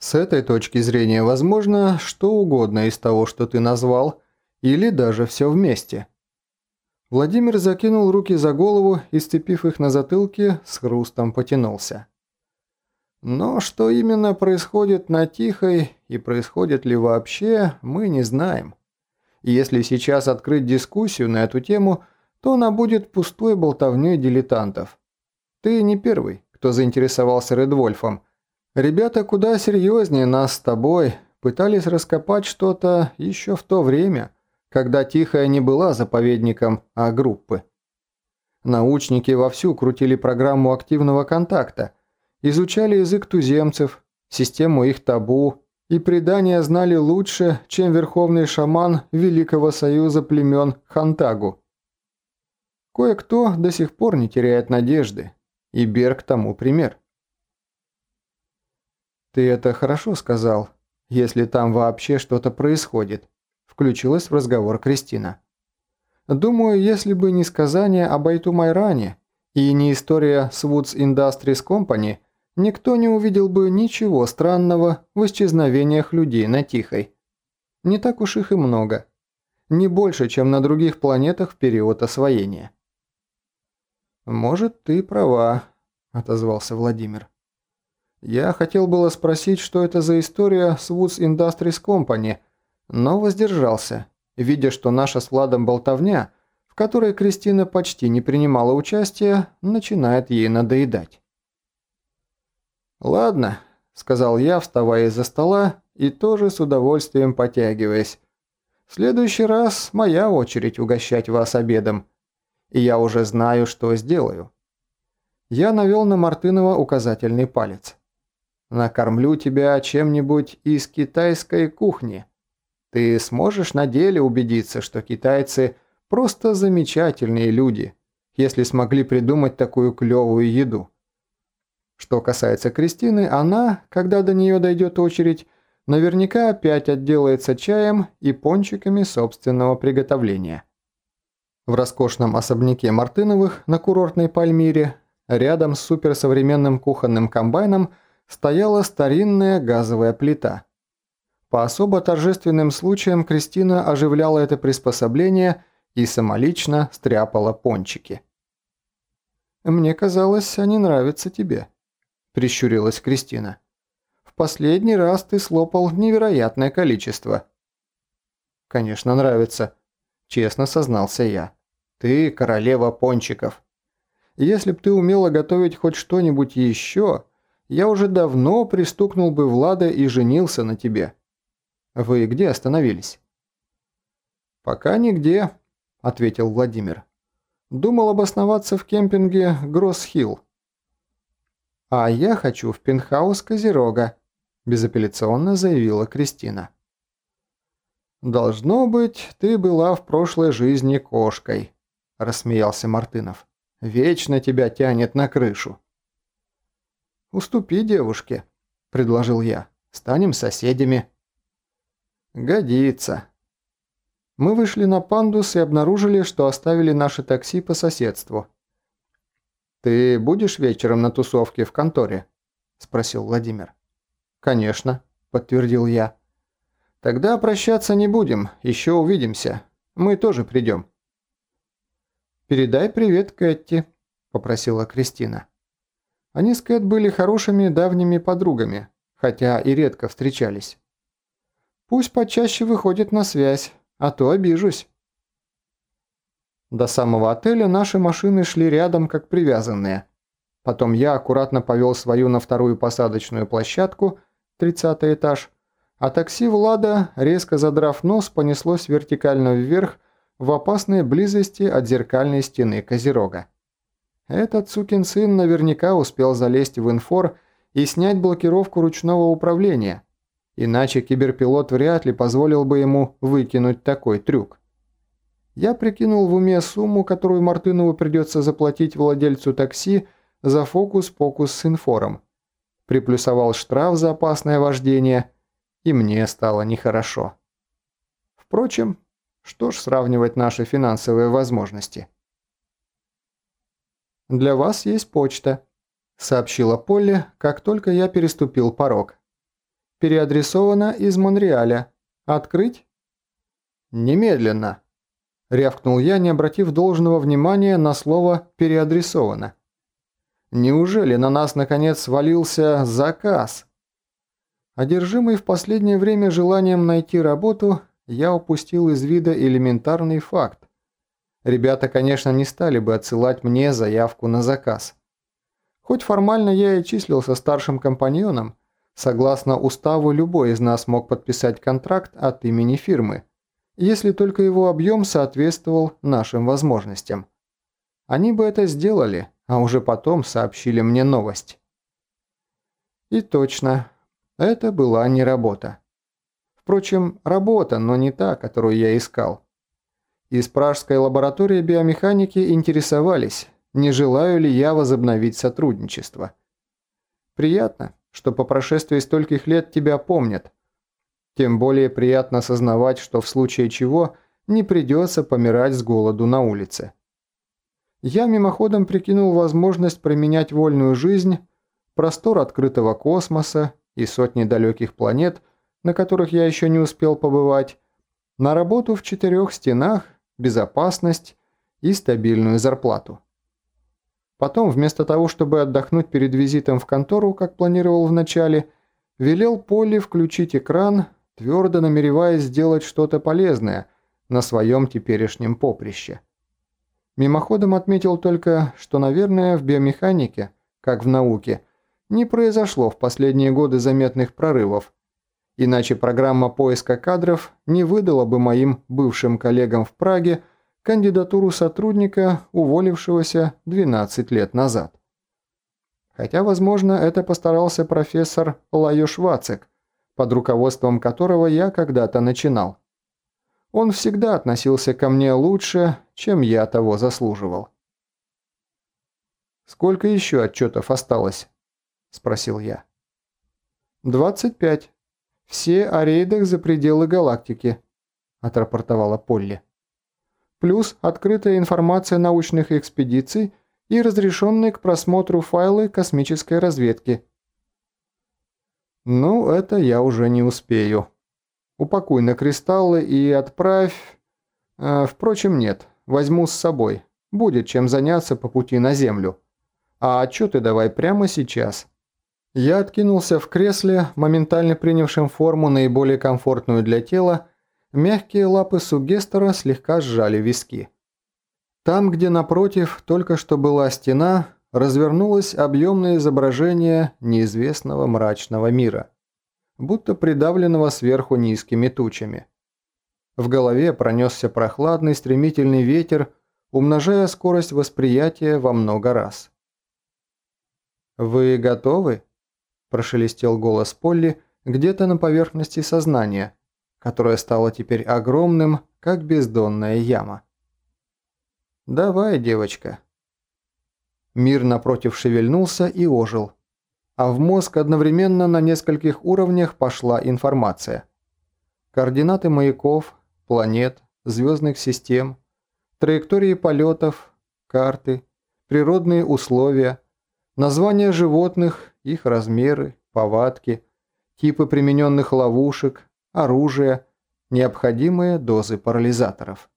С этой точки зрения возможно что угодно из того, что ты назвал, или даже все вместе. Владимир закинул руки за голову и, сцепив их на затылке, с хрустом потянулся. Но что именно происходит на Тихой и происходит ли вообще, мы не знаем. Если сейчас открыть дискуссию на эту тему, то она будет пустой болтовней дилетантов. Ты не первый, кто заинтересовался Редвольфом. Ребята куда серьезнее нас с тобой пытались раскопать что-то еще в то время – когда Тихая не была заповедником, а группы. Научники вовсю крутили программу активного контакта, изучали язык туземцев, систему их табу, и предания знали лучше, чем верховный шаман Великого Союза племен Хантагу. Кое-кто до сих пор не теряет надежды, и Берг тому пример. «Ты это хорошо сказал, если там вообще что-то происходит», включилась в разговор Кристина. «Думаю, если бы не сказание об Айту Майране и не история с Woods Industries Company, никто не увидел бы ничего странного в исчезновениях людей на Тихой. Не так уж их и много. Не больше, чем на других планетах в период освоения». «Может, ты права», – отозвался Владимир. «Я хотел было спросить, что это за история с Woods Industries Company – но воздержался, видя, что наша с Владом болтовня, в которой Кристина почти не принимала участия, начинает ей надоедать. «Ладно», – сказал я, вставая из-за стола и тоже с удовольствием потягиваясь. «В следующий раз моя очередь угощать вас обедом, и я уже знаю, что сделаю». Я навел на Мартынова указательный палец. «Накормлю тебя чем-нибудь из китайской кухни». Ты сможешь на деле убедиться, что китайцы просто замечательные люди, если смогли придумать такую клевую еду. Что касается Кристины, она, когда до нее дойдет очередь, наверняка опять отделается чаем и пончиками собственного приготовления. В роскошном особняке Мартыновых на курортной Пальмире рядом с суперсовременным кухонным комбайном стояла старинная газовая плита – по особо торжественным случаям Кристина оживляла это приспособление и самолично стряпала пончики. «Мне казалось, они нравятся тебе», – прищурилась Кристина. «В последний раз ты слопал невероятное количество». «Конечно, нравится», – честно сознался я. «Ты королева пончиков. Если б ты умела готовить хоть что-нибудь еще, я уже давно пристукнул бы Влада и женился на тебе». Вы где остановились?» «Пока нигде», – ответил Владимир. «Думал обосноваться в кемпинге Гросс-Хилл». «А я хочу в пентхаус Козерога», – безапелляционно заявила Кристина. «Должно быть, ты была в прошлой жизни кошкой», – рассмеялся Мартынов. «Вечно тебя тянет на крышу». «Уступи девушке», – предложил я. «Станем соседями». «Годится». Мы вышли на пандус и обнаружили, что оставили наше такси по соседству. «Ты будешь вечером на тусовке в конторе?» – спросил Владимир. «Конечно», – подтвердил я. «Тогда прощаться не будем, еще увидимся. Мы тоже придем». «Передай привет Кэти», – попросила Кристина. Они с Кэт были хорошими давними подругами, хотя и редко встречались. Пусть почаще выходит на связь, а то обижусь. До самого отеля наши машины шли рядом, как привязанные. Потом я аккуратно повел свою на вторую посадочную площадку, 30 этаж, а такси Влада, резко задрав нос, понеслось вертикально вверх в опасной близости от зеркальной стены Козерога. Этот сукин сын наверняка успел залезть в инфор и снять блокировку ручного управления – Иначе киберпилот вряд ли позволил бы ему выкинуть такой трюк. Я прикинул в уме сумму, которую Мартынову придется заплатить владельцу такси за фокус-покус с инфором. Приплюсовал штраф за опасное вождение, и мне стало нехорошо. Впрочем, что ж сравнивать наши финансовые возможности? «Для вас есть почта», – сообщила Полли, как только я переступил порог. переадресовано из Монреаля. Открыть?» «Немедленно!» – рявкнул я, не обратив должного внимания на слово «переадресовано». «Неужели на нас, наконец, свалился заказ?» Одержимый в последнее время желанием найти работу, я упустил из вида элементарный факт. Ребята, конечно, не стали бы отсылать мне заявку на заказ. Хоть формально я и числился старшим компаньоном, согласно уставу любой из нас мог подписать контракт от имени фирмы – если только его объем соответствовал нашим возможностям. Они бы это сделали, а уже потом сообщили мне новость. И точно, это была не работа. Впрочем, работа, но не та, которую я искал. Из пражской лаборатории биомеханики интересовались, не желаю ли я возобновить сотрудничество. Приятно, что по прошествии стольких лет тебя помнят – тем более приятно осознавать, что в случае чего не придется помирать с голоду на улице. Я мимоходом прикинул возможность променять вольную жизнь, простор открытого космоса и сотни далеких планет, на которых я еще не успел побывать, на работу в четырех стенах, безопасность и стабильную зарплату. Потом, вместо того, чтобы отдохнуть перед визитом в контору, как планировал вначале, велел Полли включить экран, твердо намереваясь сделать что-то полезное на своем теперешнем поприще. Мимоходом отметил только, что, наверное, в биомеханике, как в науке, не произошло в последние годы заметных прорывов, иначе программа поиска кадров не выдала бы моим бывшим коллегам в Праге кандидатуру сотрудника, уволившегося 12 лет назад. Хотя, возможно, это постарался профессор Лайош Вацек, под руководством которого я когда-то начинал. Он всегда относился ко мне лучше, чем я того заслуживал. «Сколько еще отчетов осталось?» – спросил я. «Двадцать пять. Все о рейдах за пределы галактики», – отрапортовала Полли. «Плюс открытая информация научных экспедиций и разрешенные к просмотру файлы космической разведки – «Ну, это я уже не успею. Упакуй на кристаллы и отправь... Э, впрочем, нет, возьму с собой. Будет чем заняться по пути на Землю. А отчеты давай прямо сейчас». Я откинулся в кресле, моментально принявшем форму наиболее комфортную для тела, мягкие лапы сугестора слегка сжали виски. Там, где напротив только что была стена, развернулось объемное изображение неизвестного мрачного мира, будто придавленного сверху низкими тучами. В голове пронесся прохладный стремительный ветер, умножая скорость восприятия во много раз. «Вы готовы?» – прошелестел голос Полли где-то на поверхности сознания, которое стало теперь огромным, как бездонная яма. «Давай, девочка», Мир напротив шевельнулся и ожил. А в мозг одновременно на нескольких уровнях пошла информация. Координаты маяков, планет, звездных систем, траектории полетов, карты, природные условия, названия животных, их размеры, повадки, типы примененных ловушек, оружие, необходимые дозы парализаторов.